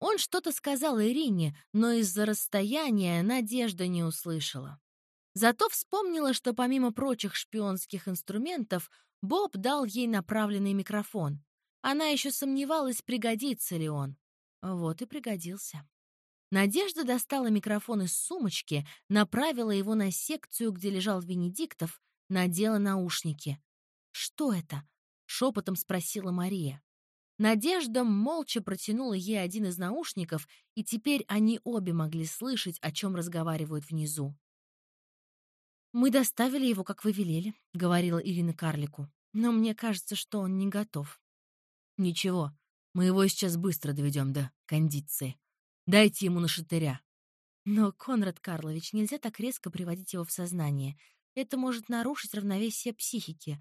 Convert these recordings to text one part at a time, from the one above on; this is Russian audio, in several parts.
Он что-то сказал Ирине, но из-за расстояния Надежда не услышала. Зато вспомнила, что помимо прочих шпионских инструментов Боб дал ей направленный микрофон. Она еще сомневалась, пригодится ли он. Вот и пригодился. Надежда достала микрофон из сумочки, направила его на секцию, где лежал Венедиктов, надела наушники. «Что это?» — шепотом спросила Мария. Надежда молча протянула ей один из наушников, и теперь они обе могли слышать, о чем разговаривают внизу. «Мы доставили его, как вы велели», — говорила Ирина карлику. «Но мне кажется, что он не готов». «Ничего, мы его сейчас быстро доведем до кондиции. Дайте ему на шатыря». «Но, Конрад Карлович, нельзя так резко приводить его в сознание. Это может нарушить равновесие психики».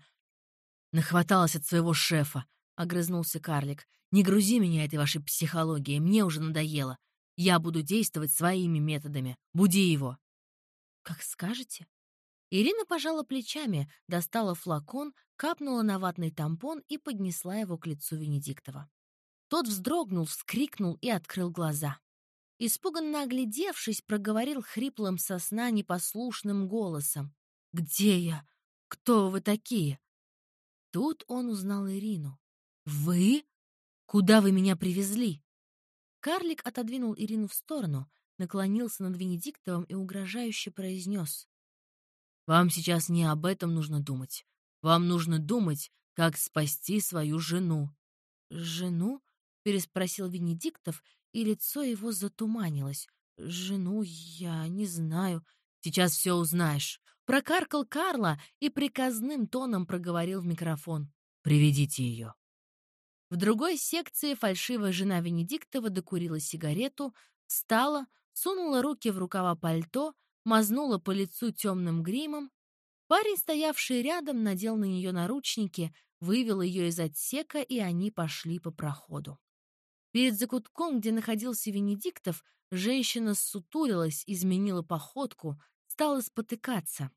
«Нахваталась от своего шефа», — огрызнулся карлик. «Не грузи меня этой вашей психологией, мне уже надоело. Я буду действовать своими методами. Буди его». «Как скажете», Ирина пожала плечами, достала флакон, капнула на ватный тампон и поднесла его к лицу Венедиктова. Тот вздрогнул, вскрикнул и открыл глаза. Испуганно оглядевшись, проговорил хриплым сосна непослушным голосом. «Где я? Кто вы такие?» Тут он узнал Ирину. «Вы? Куда вы меня привезли?» Карлик отодвинул Ирину в сторону, наклонился над Венедиктовым и угрожающе произнес. Вам сейчас не об этом нужно думать. Вам нужно думать, как спасти свою жену». «Жену?» — переспросил Венедиктов, и лицо его затуманилось. «Жену я не знаю. Сейчас все узнаешь». Прокаркал Карла и приказным тоном проговорил в микрофон. «Приведите ее». В другой секции фальшивая жена Венедиктова докурила сигарету, встала, сунула руки в рукава пальто — мазнула по лицу темным гримом. Парень, стоявший рядом, надел на нее наручники, вывел ее из отсека, и они пошли по проходу. Перед закутком, где находился Венедиктов, женщина ссутурилась, изменила походку, стала спотыкаться.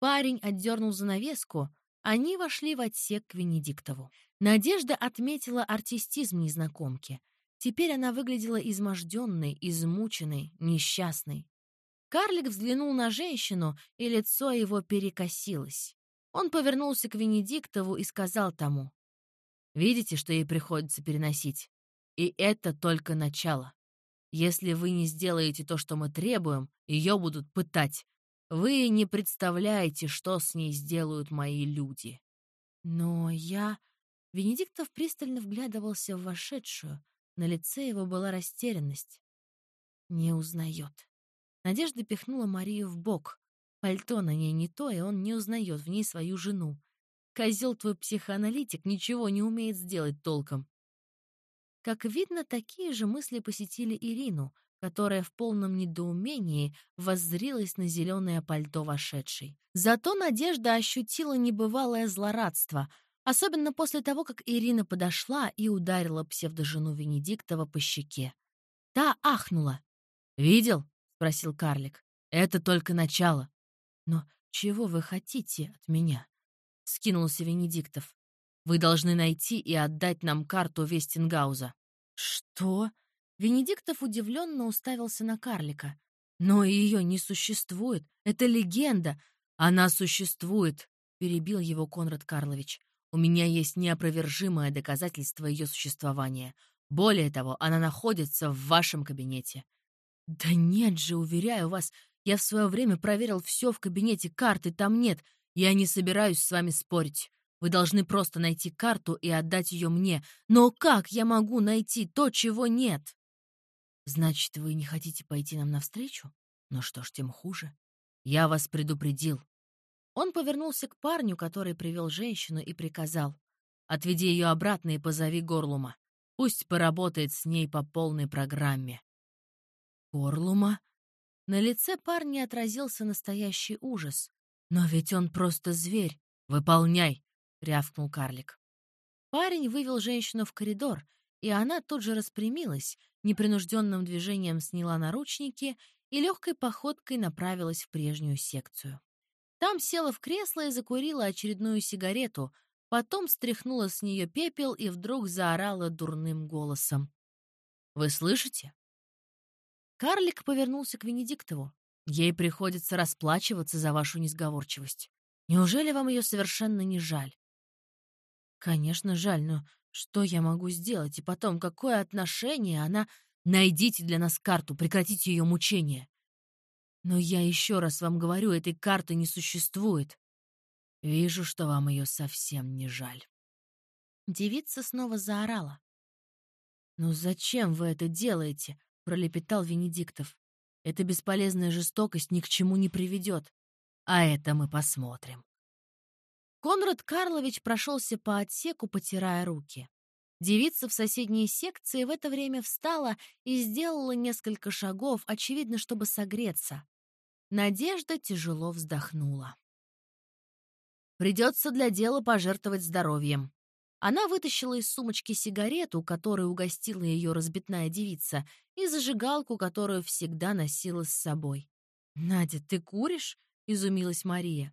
Парень отдернул занавеску, они вошли в отсек к Венедиктову. Надежда отметила артистизм незнакомки. Теперь она выглядела изможденной, измученной, несчастной. Карлик взглянул на женщину, и лицо его перекосилось. Он повернулся к Венедиктову и сказал тому. «Видите, что ей приходится переносить? И это только начало. Если вы не сделаете то, что мы требуем, ее будут пытать. Вы не представляете, что с ней сделают мои люди». Но я... Венедиктов пристально вглядывался в вошедшую. На лице его была растерянность. Не узнает. Надежда пихнула Марию в бок. Пальто на ней не то, и он не узнает в ней свою жену. Козел твой психоаналитик ничего не умеет сделать толком. Как видно, такие же мысли посетили Ирину, которая в полном недоумении воззрилась на зеленое пальто вошедшей. Зато Надежда ощутила небывалое злорадство, особенно после того, как Ирина подошла и ударила псевдожену Венедиктова по щеке. Та ахнула. «Видел? спросил карлик. «Это только начало». «Но чего вы хотите от меня?» — скинулся Венедиктов. «Вы должны найти и отдать нам карту Вестингауза». «Что?» Венедиктов удивленно уставился на карлика. «Но ее не существует. Это легенда. Она существует», — перебил его Конрад Карлович. «У меня есть неопровержимое доказательство ее существования. Более того, она находится в вашем кабинете. «Да нет же, уверяю вас, я в свое время проверил все в кабинете, карты там нет. Я не собираюсь с вами спорить. Вы должны просто найти карту и отдать ее мне. Но как я могу найти то, чего нет?» «Значит, вы не хотите пойти нам навстречу? Ну что ж, тем хуже. Я вас предупредил». Он повернулся к парню, который привел женщину, и приказал. «Отведи ее обратно и позови Горлума. Пусть поработает с ней по полной программе». Горлума? На лице парня отразился настоящий ужас. «Но ведь он просто зверь! Выполняй!» — рявкнул карлик. Парень вывел женщину в коридор, и она тут же распрямилась, непринужденным движением сняла наручники и легкой походкой направилась в прежнюю секцию. Там села в кресло и закурила очередную сигарету, потом стряхнула с нее пепел и вдруг заорала дурным голосом. Вы слышите?» Карлик повернулся к Венедиктову. «Ей приходится расплачиваться за вашу несговорчивость. Неужели вам ее совершенно не жаль?» «Конечно, жаль, но что я могу сделать? И потом, какое отношение она... Найдите для нас карту, прекратите ее мучения. Но я еще раз вам говорю, этой карты не существует. Вижу, что вам ее совсем не жаль. Девица снова заорала. «Ну зачем вы это делаете?» — пролепетал Венедиктов. «Эта бесполезная жестокость ни к чему не приведет. А это мы посмотрим». Конрад Карлович прошелся по отсеку, потирая руки. Девица в соседней секции в это время встала и сделала несколько шагов, очевидно, чтобы согреться. Надежда тяжело вздохнула. Придется для дела пожертвовать здоровьем. Она вытащила из сумочки сигарету, которой угостила ее разбитная девица, и зажигалку, которую всегда носила с собой. «Надя, ты куришь?» — изумилась Мария.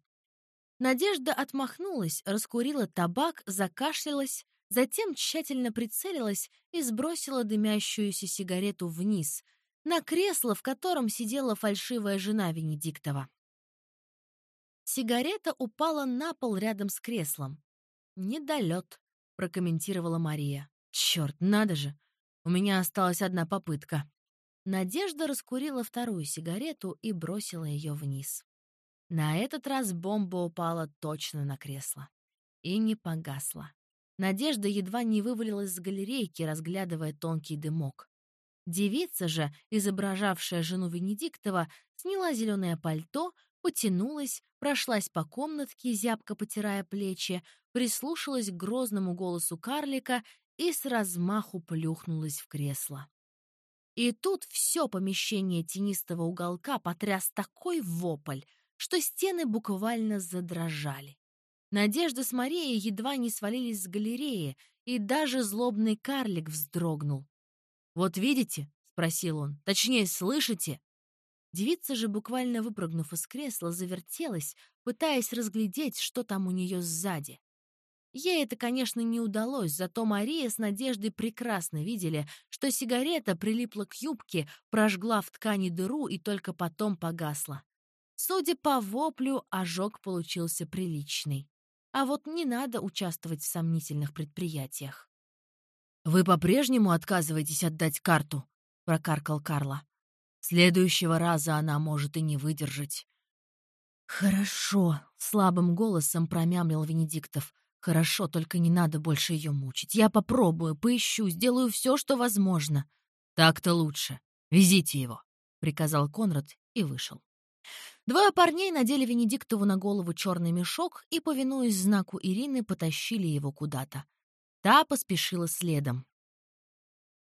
Надежда отмахнулась, раскурила табак, закашлялась, затем тщательно прицелилась и сбросила дымящуюся сигарету вниз, на кресло, в котором сидела фальшивая жена Венедиктова. Сигарета упала на пол рядом с креслом. «Недолет», — прокомментировала Мария. «Черт, надо же! У меня осталась одна попытка». Надежда раскурила вторую сигарету и бросила ее вниз. На этот раз бомба упала точно на кресло. И не погасла. Надежда едва не вывалилась с галерейки, разглядывая тонкий дымок. Девица же, изображавшая жену Венедиктова, сняла зеленое пальто, потянулась, прошлась по комнатке, зябко потирая плечи, прислушалась к грозному голосу карлика и с размаху плюхнулась в кресло. И тут все помещение тенистого уголка потряс такой вопль, что стены буквально задрожали. Надежда с Марией едва не свалились с галереи, и даже злобный карлик вздрогнул. «Вот видите?» — спросил он. «Точнее, слышите?» Девица же, буквально выпрыгнув из кресла, завертелась, пытаясь разглядеть, что там у нее сзади. Ей это, конечно, не удалось, зато Мария с Надеждой прекрасно видели, что сигарета прилипла к юбке, прожгла в ткани дыру и только потом погасла. Судя по воплю, ожог получился приличный. А вот не надо участвовать в сомнительных предприятиях. «Вы по-прежнему отказываетесь отдать карту?» — прокаркал Карла. Следующего раза она может и не выдержать. «Хорошо», — слабым голосом промямлил Венедиктов. «Хорошо, только не надо больше ее мучить. Я попробую, поищу, сделаю все, что возможно». «Так-то лучше. Везите его», — приказал Конрад и вышел. Двое парней надели Венедиктову на голову черный мешок и, повинуясь знаку Ирины, потащили его куда-то. Та поспешила следом.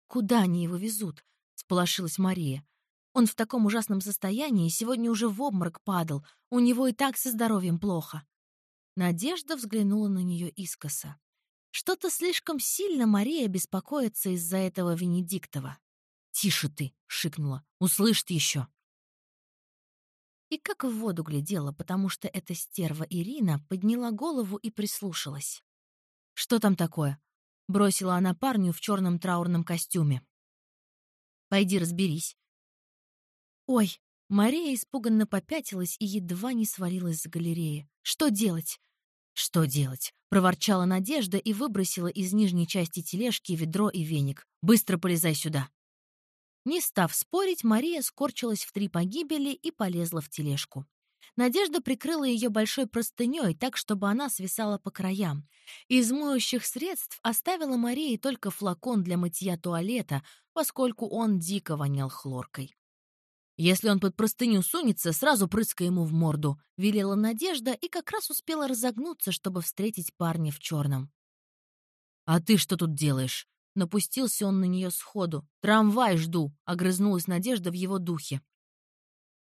«Куда они его везут?» — сполошилась Мария. Он в таком ужасном состоянии, сегодня уже в обморок падал. У него и так со здоровьем плохо. Надежда взглянула на нее искоса. Что-то слишком сильно Мария беспокоится из-за этого Венедиктова. «Тише ты!» — шикнула. «Услышит еще!» И как в воду глядела, потому что эта стерва Ирина подняла голову и прислушалась. «Что там такое?» — бросила она парню в черном траурном костюме. «Пойди разберись. «Ой!» Мария испуганно попятилась и едва не свалилась с галереи. «Что делать?» «Что делать?» — проворчала Надежда и выбросила из нижней части тележки ведро и веник. «Быстро полезай сюда!» Не став спорить, Мария скорчилась в три погибели и полезла в тележку. Надежда прикрыла ее большой простыней так, чтобы она свисала по краям. Из моющих средств оставила Марии только флакон для мытья туалета, поскольку он дико вонял хлоркой. «Если он под простыню сунется, сразу прыскай ему в морду», — велела Надежда и как раз успела разогнуться, чтобы встретить парня в черном. «А ты что тут делаешь?» Напустился он на нее сходу. «Трамвай жду», — огрызнулась Надежда в его духе.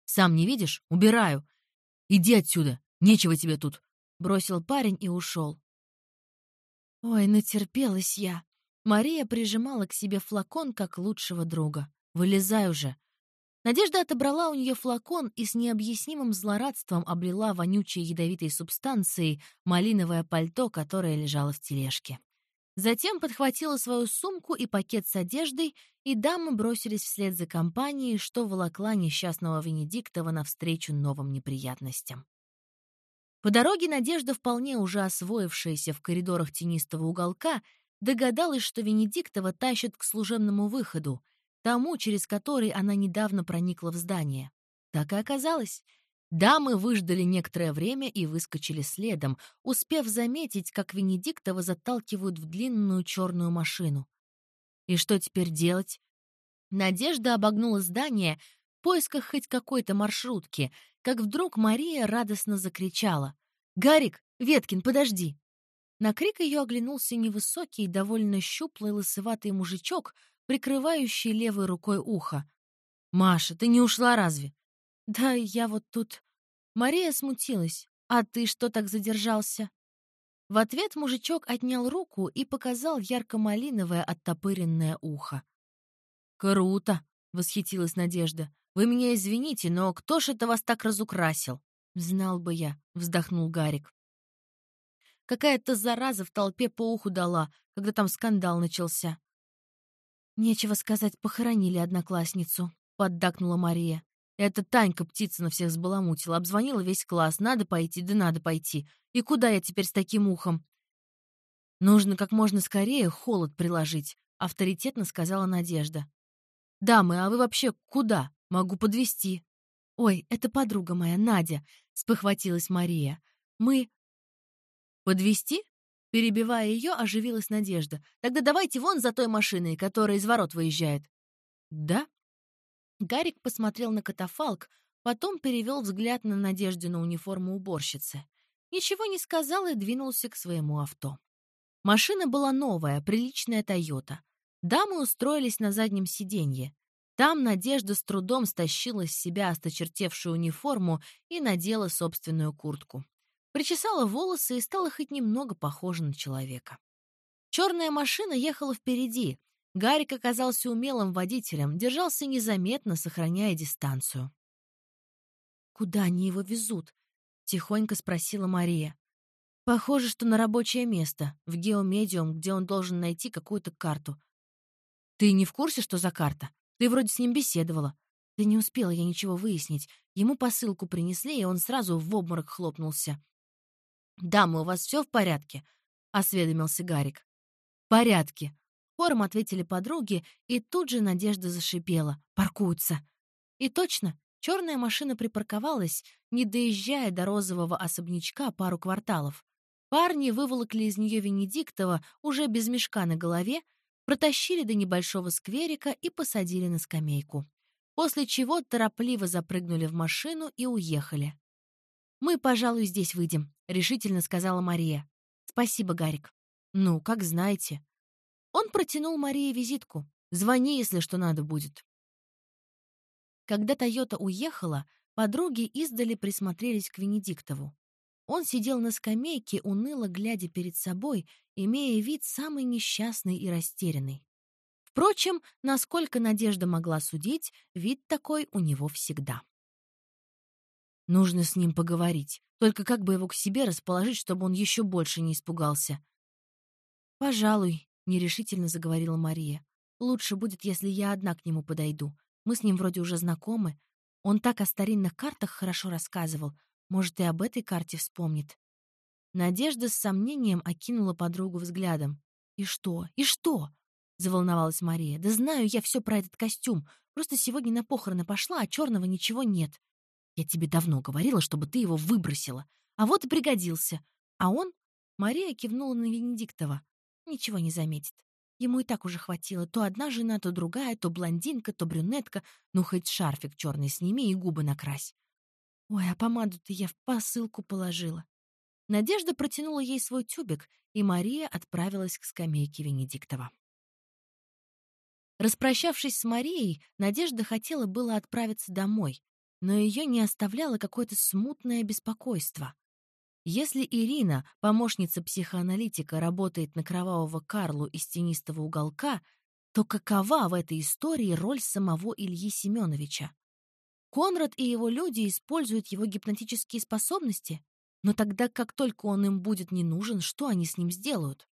«Сам не видишь? Убираю. Иди отсюда, нечего тебе тут», — бросил парень и ушел. Ой, натерпелась я. Мария прижимала к себе флакон как лучшего друга. «Вылезай уже», Надежда отобрала у нее флакон и с необъяснимым злорадством облила вонючей ядовитой субстанцией малиновое пальто, которое лежало в тележке. Затем подхватила свою сумку и пакет с одеждой, и дамы бросились вслед за компанией, что волокла несчастного Венедиктова навстречу новым неприятностям. По дороге Надежда, вполне уже освоившаяся в коридорах тенистого уголка, догадалась, что Венедиктова тащат к служебному выходу, тому, через который она недавно проникла в здание. Так и оказалось. Дамы выждали некоторое время и выскочили следом, успев заметить, как Венедиктова заталкивают в длинную черную машину. И что теперь делать? Надежда обогнула здание в поисках хоть какой-то маршрутки, как вдруг Мария радостно закричала. «Гарик! Веткин, подожди!» На крик ее оглянулся невысокий, довольно щуплый лысоватый мужичок, прикрывающий левой рукой ухо. «Маша, ты не ушла разве?» «Да, я вот тут...» Мария смутилась. «А ты что так задержался?» В ответ мужичок отнял руку и показал ярко-малиновое оттопыренное ухо. «Круто!» — восхитилась Надежда. «Вы меня извините, но кто ж это вас так разукрасил?» «Знал бы я», — вздохнул Гарик. «Какая-то зараза в толпе по уху дала, когда там скандал начался». «Нечего сказать, похоронили одноклассницу», — поддакнула Мария. «Это Танька Птицына всех сбаламутила, обзвонила весь класс. Надо пойти, да надо пойти. И куда я теперь с таким ухом?» «Нужно как можно скорее холод приложить», — авторитетно сказала Надежда. «Дамы, а вы вообще куда? Могу подвести. «Ой, это подруга моя, Надя», — спохватилась Мария. «Мы...» Подвести? Перебивая ее, оживилась Надежда. «Тогда давайте вон за той машиной, которая из ворот выезжает». «Да?» Гарик посмотрел на катафалк, потом перевел взгляд на Надеждину униформу уборщицы. Ничего не сказал и двинулся к своему авто. Машина была новая, приличная «Тойота». Дамы устроились на заднем сиденье. Там Надежда с трудом стащила с себя осточертевшую униформу и надела собственную куртку. Причесала волосы и стала хоть немного похожа на человека. Черная машина ехала впереди. Гарик оказался умелым водителем, держался незаметно, сохраняя дистанцию. «Куда они его везут?» — тихонько спросила Мария. «Похоже, что на рабочее место, в геомедиум, где он должен найти какую-то карту. Ты не в курсе, что за карта? Ты вроде с ним беседовала. Да не успела я ничего выяснить. Ему посылку принесли, и он сразу в обморок хлопнулся. «Дамы, у вас все в порядке?» — осведомился Гарик. «В порядке», — хором ответили подруги, и тут же Надежда зашипела. «Паркуются!» И точно, черная машина припарковалась, не доезжая до розового особнячка пару кварталов. Парни выволокли из нее Венедиктова уже без мешка на голове, протащили до небольшого скверика и посадили на скамейку. После чего торопливо запрыгнули в машину и уехали. «Мы, пожалуй, здесь выйдем», — решительно сказала Мария. «Спасибо, Гарик». «Ну, как знаете». Он протянул Марии визитку. «Звони, если что надо будет». Когда Тойота уехала, подруги издали присмотрелись к Венедиктову. Он сидел на скамейке, уныло глядя перед собой, имея вид самый несчастный и растерянный. Впрочем, насколько Надежда могла судить, вид такой у него всегда. Нужно с ним поговорить, только как бы его к себе расположить, чтобы он еще больше не испугался. «Пожалуй», — нерешительно заговорила Мария. «Лучше будет, если я одна к нему подойду. Мы с ним вроде уже знакомы. Он так о старинных картах хорошо рассказывал. Может, и об этой карте вспомнит. Надежда с сомнением окинула подругу взглядом. «И что? И что?» — заволновалась Мария. «Да знаю я все про этот костюм. Просто сегодня на похороны пошла, а черного ничего нет. Я тебе давно говорила, чтобы ты его выбросила. А вот и пригодился. А он...» Мария кивнула на Венедиктова. «Ничего не заметит. Ему и так уже хватило. То одна жена, то другая, то блондинка, то брюнетка. Ну, хоть шарфик черный сними и губы накрась. Ой, а помаду-то я в посылку положила. Надежда протянула ей свой тюбик, и Мария отправилась к скамейке Венедиктова. Распрощавшись с Марией, Надежда хотела было отправиться домой, но ее не оставляло какое-то смутное беспокойство. Если Ирина, помощница психоаналитика, работает на кровавого Карлу из тенистого уголка, то какова в этой истории роль самого Ильи Семеновича? Конрад и его люди используют его гипнотические способности, но тогда, как только он им будет не нужен, что они с ним сделают?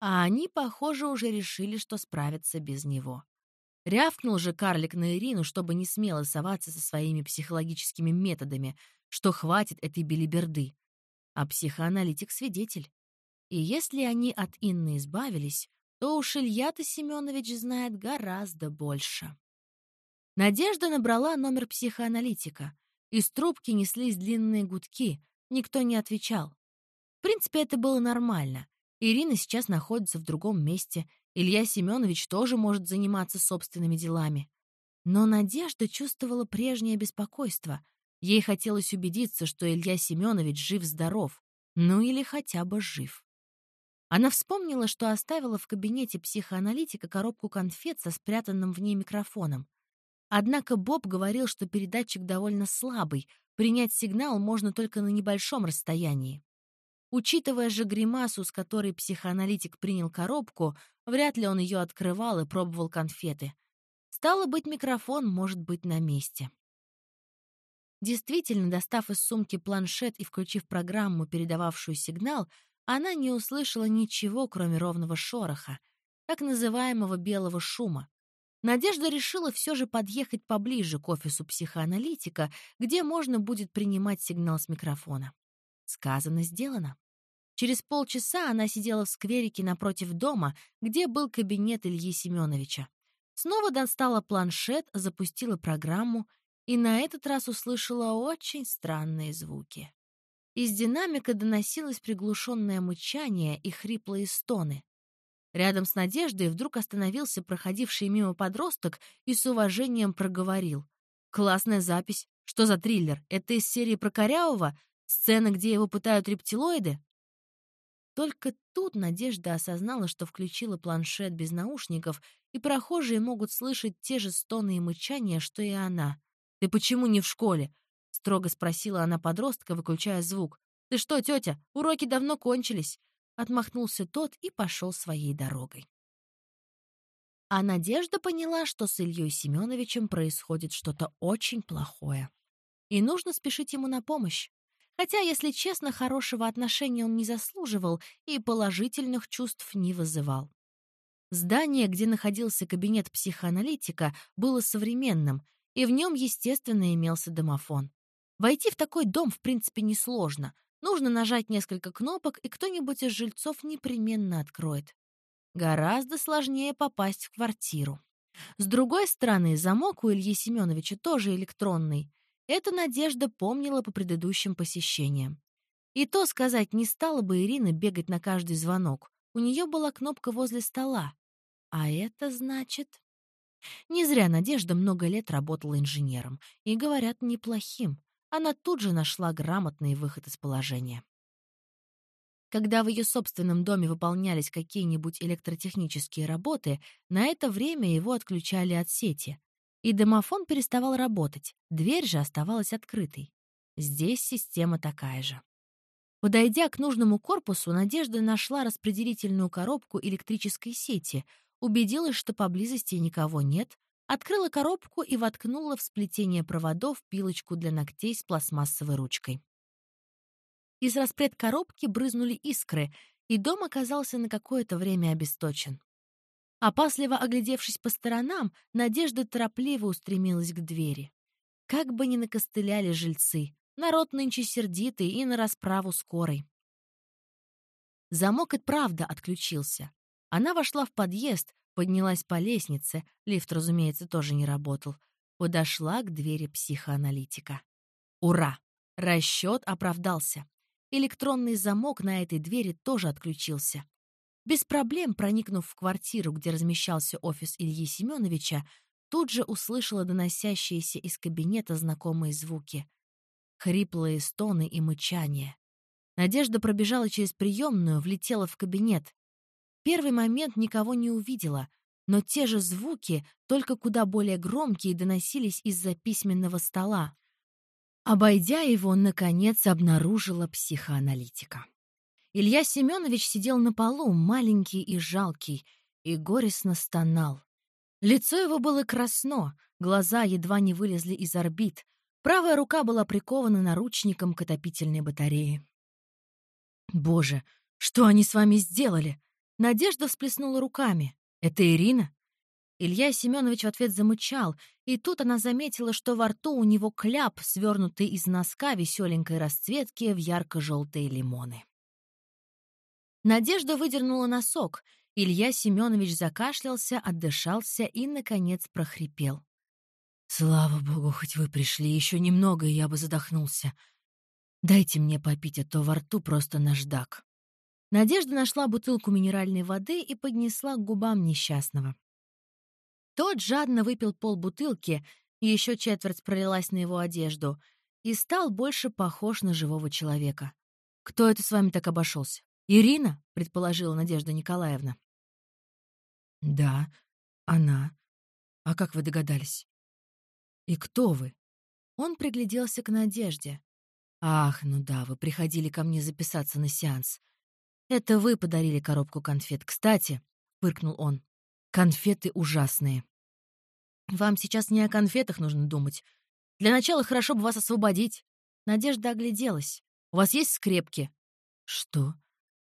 а они, похоже, уже решили, что справятся без него. Рявкнул же карлик на Ирину, чтобы не смело соваться со своими психологическими методами, что хватит этой белиберды. А психоаналитик — свидетель. И если они от Инны избавились, то уж Илья-то Семенович знает гораздо больше. Надежда набрала номер психоаналитика. Из трубки неслись длинные гудки, никто не отвечал. В принципе, это было нормально. Ирина сейчас находится в другом месте, Илья Семенович тоже может заниматься собственными делами. Но Надежда чувствовала прежнее беспокойство. Ей хотелось убедиться, что Илья Семенович жив-здоров, ну или хотя бы жив. Она вспомнила, что оставила в кабинете психоаналитика коробку конфет со спрятанным в ней микрофоном. Однако Боб говорил, что передатчик довольно слабый, принять сигнал можно только на небольшом расстоянии. Учитывая же гримасу, с которой психоаналитик принял коробку, вряд ли он ее открывал и пробовал конфеты. Стало быть, микрофон может быть на месте. Действительно, достав из сумки планшет и включив программу, передававшую сигнал, она не услышала ничего, кроме ровного шороха, так называемого белого шума. Надежда решила все же подъехать поближе к офису психоаналитика, где можно будет принимать сигнал с микрофона. Сказано, сделано. Через полчаса она сидела в скверике напротив дома, где был кабинет Ильи Семеновича. Снова достала планшет, запустила программу и на этот раз услышала очень странные звуки. Из динамика доносилось приглушенное мычание и хриплые стоны. Рядом с Надеждой вдруг остановился проходивший мимо подросток и с уважением проговорил. «Классная запись. Что за триллер? Это из серии про Корявого? Сцена, где его пытают рептилоиды?» Только тут Надежда осознала, что включила планшет без наушников, и прохожие могут слышать те же стоны и мычания, что и она. «Ты почему не в школе?» — строго спросила она подростка, выключая звук. «Ты что, тетя, уроки давно кончились?» Отмахнулся тот и пошел своей дорогой. А Надежда поняла, что с Ильей Семеновичем происходит что-то очень плохое. И нужно спешить ему на помощь. Хотя, если честно, хорошего отношения он не заслуживал и положительных чувств не вызывал. Здание, где находился кабинет психоаналитика, было современным, и в нем, естественно, имелся домофон. Войти в такой дом, в принципе, несложно. Нужно нажать несколько кнопок, и кто-нибудь из жильцов непременно откроет. Гораздо сложнее попасть в квартиру. С другой стороны, замок у Ильи Семеновича тоже электронный — эта Надежда помнила по предыдущим посещениям. И то сказать не стала бы Ирина бегать на каждый звонок. У нее была кнопка возле стола. А это значит... Не зря Надежда много лет работала инженером. И, говорят, неплохим. Она тут же нашла грамотный выход из положения. Когда в ее собственном доме выполнялись какие-нибудь электротехнические работы, на это время его отключали от сети, и домофон переставал работать, дверь же оставалась открытой. Здесь система такая же. Подойдя к нужному корпусу, Надежда нашла распределительную коробку электрической сети, убедилась, что поблизости никого нет, открыла коробку и воткнула в сплетение проводов пилочку для ногтей с пластмассовой ручкой. Из распред коробки брызнули искры, и дом оказался на какое-то время обесточен. Опасливо оглядевшись по сторонам, Надежда торопливо устремилась к двери. Как бы ни накостыляли жильцы, народ нынче сердитый и на расправу скорой. Замок и правда отключился. Она вошла в подъезд, поднялась по лестнице, лифт, разумеется, тоже не работал, подошла к двери психоаналитика. Ура! Расчет оправдался. Электронный замок на этой двери тоже отключился. Без проблем, проникнув в квартиру, где размещался офис Ильи Семеновича, тут же услышала доносящиеся из кабинета знакомые звуки. Хриплые стоны и мычание. Надежда пробежала через приемную, влетела в кабинет. Первый момент никого не увидела, но те же звуки, только куда более громкие, доносились из-за письменного стола. Обойдя его, наконец обнаружила психоаналитика. Илья Семенович сидел на полу, маленький и жалкий, и горестно стонал. Лицо его было красно, глаза едва не вылезли из орбит, правая рука была прикована наручником к отопительной батарее. «Боже, что они с вами сделали?» Надежда всплеснула руками. «Это Ирина?» Илья Семенович в ответ замычал, и тут она заметила, что во рту у него кляп, свернутый из носка веселенькой расцветки в ярко-желтые лимоны. Надежда выдернула носок. Илья Семенович закашлялся, отдышался и, наконец, прохрипел. «Слава богу, хоть вы пришли, еще немного, и я бы задохнулся. Дайте мне попить, а то во рту просто наждак». Надежда нашла бутылку минеральной воды и поднесла к губам несчастного. Тот жадно выпил полбутылки, еще четверть пролилась на его одежду, и стал больше похож на живого человека. «Кто это с вами так обошелся? Ирина?» — предположила Надежда Николаевна. «Да, она. А как вы догадались?» «И кто вы?» Он пригляделся к Надежде. «Ах, ну да, вы приходили ко мне записаться на сеанс. Это вы подарили коробку конфет. Кстати, — фыркнул он, — конфеты ужасные. Вам сейчас не о конфетах нужно думать. Для начала хорошо бы вас освободить. Надежда огляделась. У вас есть скрепки? Что?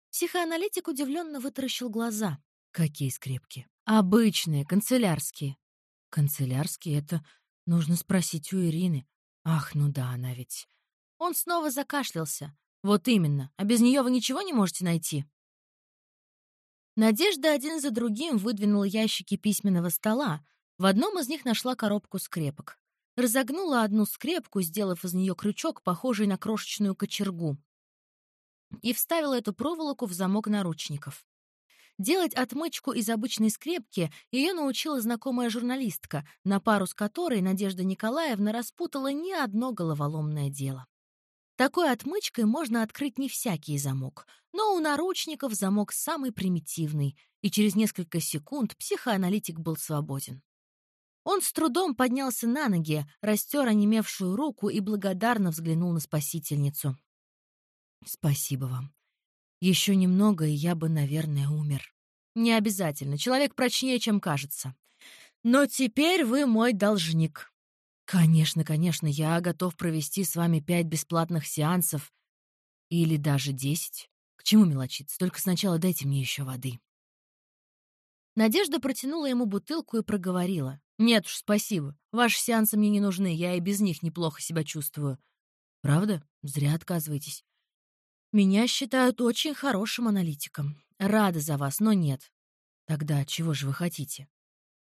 Психоаналитик удивленно вытаращил глаза. Какие скрепки? Обычные, канцелярские. Канцелярские — это нужно спросить у Ирины. Ах, ну да, она ведь... Он снова закашлялся. Вот именно. А без нее вы ничего не можете найти? Надежда один за другим выдвинула ящики письменного стола. В одном из них нашла коробку скрепок. Разогнула одну скрепку, сделав из нее крючок, похожий на крошечную кочергу. И вставила эту проволоку в замок наручников. Делать отмычку из обычной скрепки ее научила знакомая журналистка, на пару с которой Надежда Николаевна распутала не одно головоломное дело. Такой отмычкой можно открыть не всякий замок, но у наручников замок самый примитивный, и через несколько секунд психоаналитик был свободен. Он с трудом поднялся на ноги, растер онемевшую руку и благодарно взглянул на спасительницу. «Спасибо вам. Еще немного, и я бы, наверное, умер. Не обязательно, человек прочнее, чем кажется. Но теперь вы мой должник. «Конечно, конечно, я готов провести с вами пять бесплатных сеансов. Или даже десять. К чему мелочиться? Только сначала дайте мне еще воды». Надежда протянула ему бутылку и проговорила. «Нет уж, спасибо. Ваши сеансы мне не нужны, я и без них неплохо себя чувствую». «Правда? Зря отказываетесь». «Меня считают очень хорошим аналитиком. Рада за вас, но нет». «Тогда чего же вы хотите?»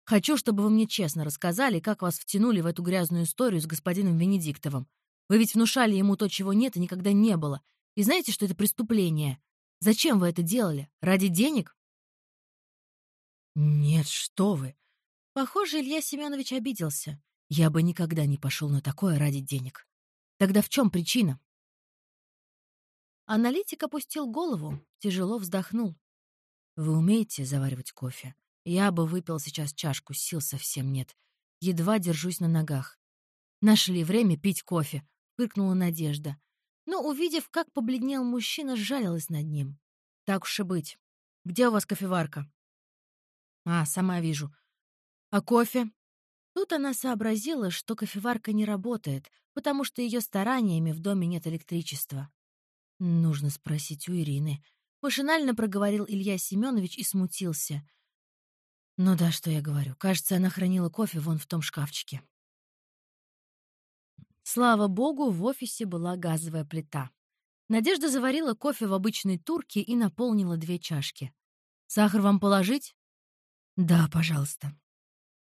Хочу, чтобы вы мне честно рассказали, как вас втянули в эту грязную историю с господином Венедиктовым. Вы ведь внушали ему то, чего нет и никогда не было. И знаете, что это преступление? Зачем вы это делали? Ради денег? Нет, что вы. Похоже, Илья Семенович обиделся. Я бы никогда не пошел на такое ради денег. Тогда в чем причина? Аналитик опустил голову, тяжело вздохнул. Вы умеете заваривать кофе? Я бы выпил сейчас чашку, сил совсем нет. Едва держусь на ногах. Нашли время пить кофе, фыркнула Надежда. Но, увидев, как побледнел мужчина, сжалилась над ним. Так уж и быть. Где у вас кофеварка? А, сама вижу. А кофе? Тут она сообразила, что кофеварка не работает, потому что ее стараниями в доме нет электричества. Нужно спросить у Ирины. Машинально проговорил Илья Семенович и смутился. Ну да, что я говорю. Кажется, она хранила кофе вон в том шкафчике. Слава богу, в офисе была газовая плита. Надежда заварила кофе в обычной турке и наполнила две чашки. «Сахар вам положить?» «Да, пожалуйста».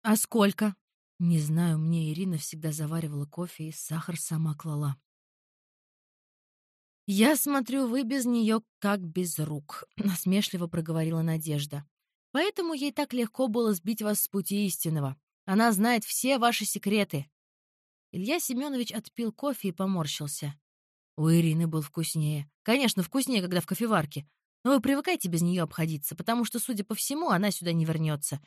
«А сколько?» «Не знаю, мне Ирина всегда заваривала кофе и сахар сама клала». «Я смотрю, вы без нее как без рук», — насмешливо проговорила Надежда. Поэтому ей так легко было сбить вас с пути истинного. Она знает все ваши секреты. Илья Семенович отпил кофе и поморщился. У Ирины был вкуснее. Конечно, вкуснее, когда в кофеварке. Но вы привыкайте без нее обходиться, потому что, судя по всему, она сюда не вернется.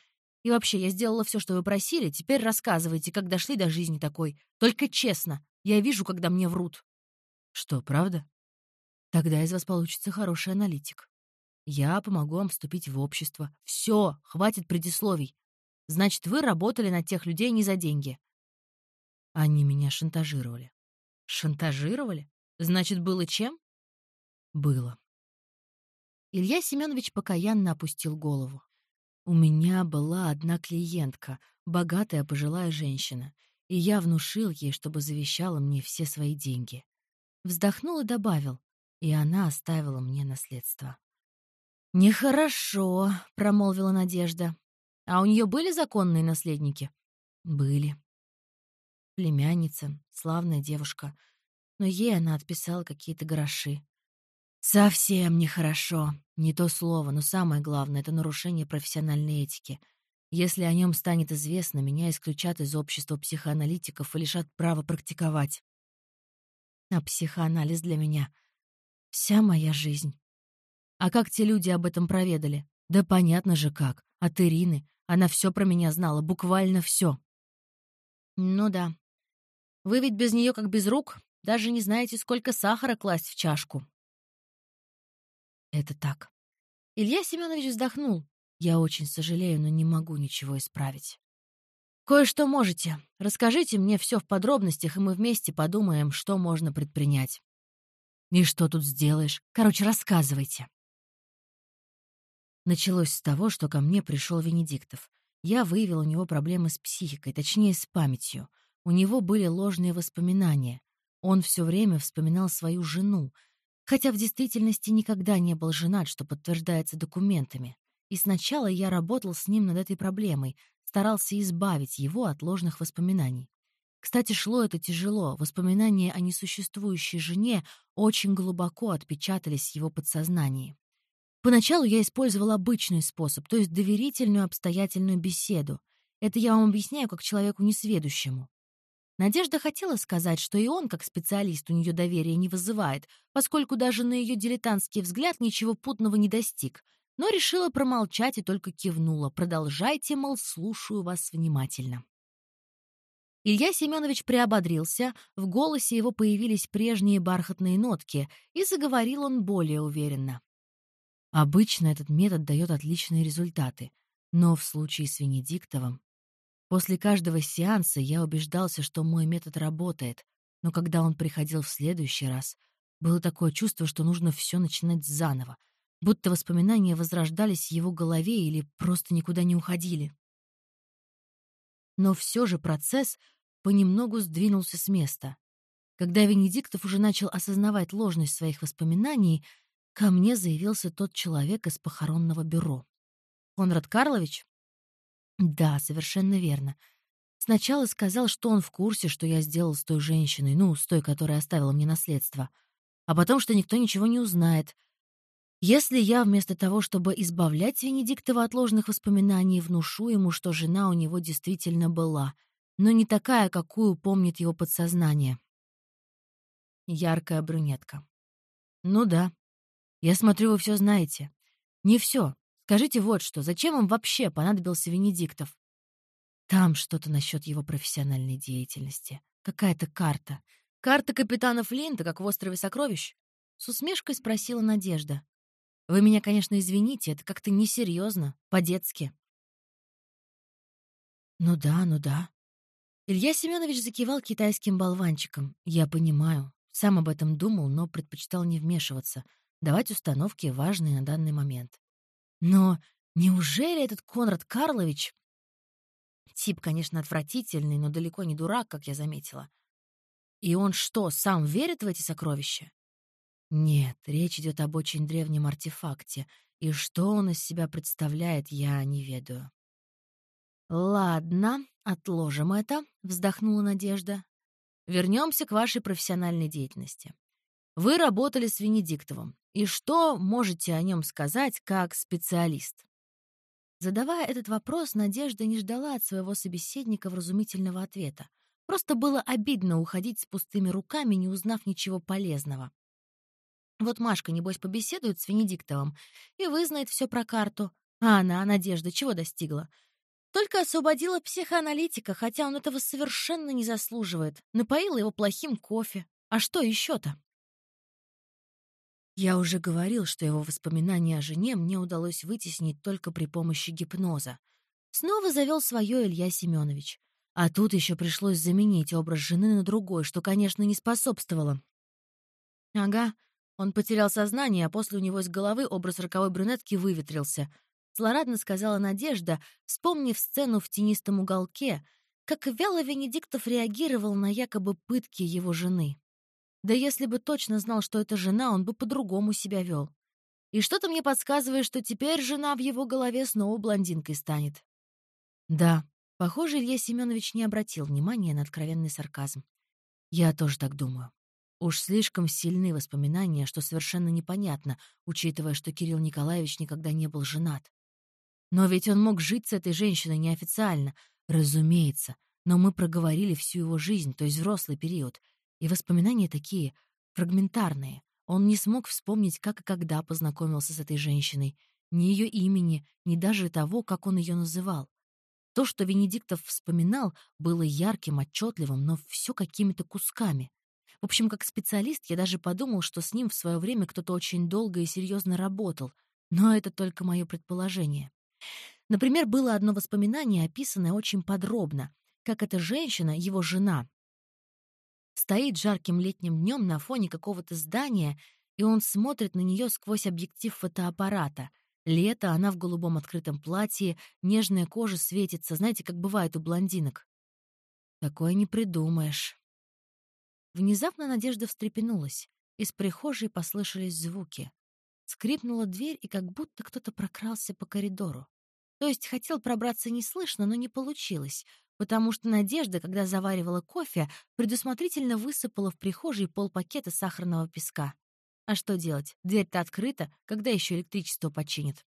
И вообще, я сделала все, что вы просили, теперь рассказывайте, как дошли до жизни такой. Только честно. Я вижу, когда мне врут. Что, правда? Тогда из вас получится хороший аналитик. Я помогу вам вступить в общество. Все, хватит предисловий. Значит, вы работали на тех людей не за деньги. Они меня шантажировали. Шантажировали? Значит, было чем? Было. Илья Семенович покаянно опустил голову. У меня была одна клиентка, богатая пожилая женщина, и я внушил ей, чтобы завещала мне все свои деньги. Вздохнул и добавил, и она оставила мне наследство. «Нехорошо», — промолвила Надежда. «А у нее были законные наследники?» «Были». Племянница, славная девушка, но ей она отписала какие-то гроши. Совсем нехорошо. Не то слово, но самое главное — это нарушение профессиональной этики. Если о нем станет известно, меня исключат из общества психоаналитиков и лишат права практиковать. А психоанализ для меня — вся моя жизнь. А как те люди об этом проведали? Да понятно же как. От Ирины. Она все про меня знала, буквально все. Ну да. Вы ведь без нее как без рук, даже не знаете, сколько сахара класть в чашку. Это так. Илья Семенович вздохнул. Я очень сожалею, но не могу ничего исправить. Кое-что можете. Расскажите мне все в подробностях, и мы вместе подумаем, что можно предпринять. И что тут сделаешь? Короче, рассказывайте. Началось с того, что ко мне пришел Венедиктов. Я выявил у него проблемы с психикой, точнее, с памятью. У него были ложные воспоминания. Он все время вспоминал свою жену, хотя в действительности никогда не был женат, что подтверждается документами. И сначала я работал с ним над этой проблемой, старался избавить его от ложных воспоминаний. Кстати, шло это тяжело. Воспоминания о несуществующей жене очень глубоко отпечатались в его подсознании. Поначалу я использовал обычный способ, то есть доверительную обстоятельную беседу. Это я вам объясняю как человеку несведущему. Надежда хотела сказать, что и он, как специалист, у нее доверия не вызывает, поскольку даже на ее дилетантский взгляд ничего путного не достиг, но решила промолчать и только кивнула. «Продолжайте, мол, слушаю вас внимательно». Илья Семенович приободрился, в голосе его появились прежние бархатные нотки, и заговорил он более уверенно. Обычно этот метод дает отличные результаты, но в случае с Венедиктовым После каждого сеанса я убеждался, что мой метод работает, но когда он приходил в следующий раз, было такое чувство, что нужно все начинать заново, будто воспоминания возрождались в его голове или просто никуда не уходили. Но все же процесс понемногу сдвинулся с места. Когда Венедиктов уже начал осознавать ложность своих воспоминаний, ко мне заявился тот человек из похоронного бюро. Конрад Карлович да, совершенно верно. Сначала сказал, что он в курсе, что я сделал с той женщиной, ну, с той, которая оставила мне наследство. А потом, что никто ничего не узнает. Если я вместо того, чтобы избавлять Венедиктова от ложных воспоминаний, внушу ему, что жена у него действительно была, но не такая, какую помнит его подсознание. Яркая брюнетка. Ну да. Я смотрю, вы все знаете. Не все, Скажите вот что, зачем им вообще понадобился Венедиктов? Там что-то насчет его профессиональной деятельности. Какая-то карта. Карта капитана Флинта, как в «Острове сокровищ?» С усмешкой спросила Надежда. «Вы меня, конечно, извините, это как-то несерьезно, по-детски». «Ну да, ну да». Илья Семенович закивал китайским болванчиком. «Я понимаю. Сам об этом думал, но предпочитал не вмешиваться. Давать установки важные на данный момент. Но неужели этот Конрад Карлович... Тип, конечно, отвратительный, но далеко не дурак, как я заметила. И он что, сам верит в эти сокровища? Нет, речь идет об очень древнем артефакте, и что он из себя представляет, я не ведаю. «Ладно, отложим это», — вздохнула Надежда. «Вернемся к вашей профессиональной деятельности. Вы работали с Венедиктовым. И что можете о нем сказать как специалист? Задавая этот вопрос, Надежда не ждала от своего собеседника вразумительного ответа. Просто было обидно уходить с пустыми руками, не узнав ничего полезного. Вот Машка, небось, побеседует с Венедиктовым и вызнает все про карту. А она, Надежда, чего достигла? Только освободила психоаналитика, хотя он этого совершенно не заслуживает. Напоила его плохим кофе. А что еще-то? Я уже говорил, что его воспоминания о жене мне удалось вытеснить только при помощи гипноза. Снова завел свое Илья Семенович. А тут еще пришлось заменить образ жены на другой, что, конечно, не способствовало. Ага, Он потерял сознание, а после у него из головы образ роковой брюнетки выветрился. Злорадно сказала Надежда, вспомнив сцену в тенистом уголке, как вяло Венедиктов реагировал на якобы пытки его жены. Да если бы точно знал, что это жена, он бы по-другому себя вел. И что-то мне подсказывает, что теперь жена в его голове снова блондинкой станет. Да, похоже, Илья Семенович не обратил внимания на откровенный сарказм. Я тоже так думаю. Уж слишком сильны воспоминания, что совершенно непонятно, учитывая, что Кирилл Николаевич никогда не был женат. Но ведь он мог жить с этой женщиной неофициально, разумеется, но мы проговорили всю его жизнь, то есть взрослый период, и воспоминания такие, фрагментарные. Он не смог вспомнить, как и когда познакомился с этой женщиной, ни ее имени, ни даже того, как он ее называл. То, что Венедиктов вспоминал, было ярким, отчетливым, но все какими-то кусками. В общем, как специалист, я даже подумал, что с ним в свое время кто-то очень долго и серьезно работал, но это только мое предположение. Например, было одно воспоминание, описанное очень подробно, как эта женщина, его жена, стоит жарким летним днем на фоне какого-то здания, и он смотрит на нее сквозь объектив фотоаппарата. Лето, она в голубом открытом платье, нежная кожа светится, знаете, как бывает у блондинок. Такое не придумаешь. Внезапно Надежда встрепенулась. Из прихожей послышались звуки. Скрипнула дверь, и как будто кто-то прокрался по коридору. То есть хотел пробраться неслышно, но не получилось, потому что Надежда, когда заваривала кофе, предусмотрительно высыпала в прихожей полпакета сахарного песка. А что делать? Дверь-то открыта, когда еще электричество починит?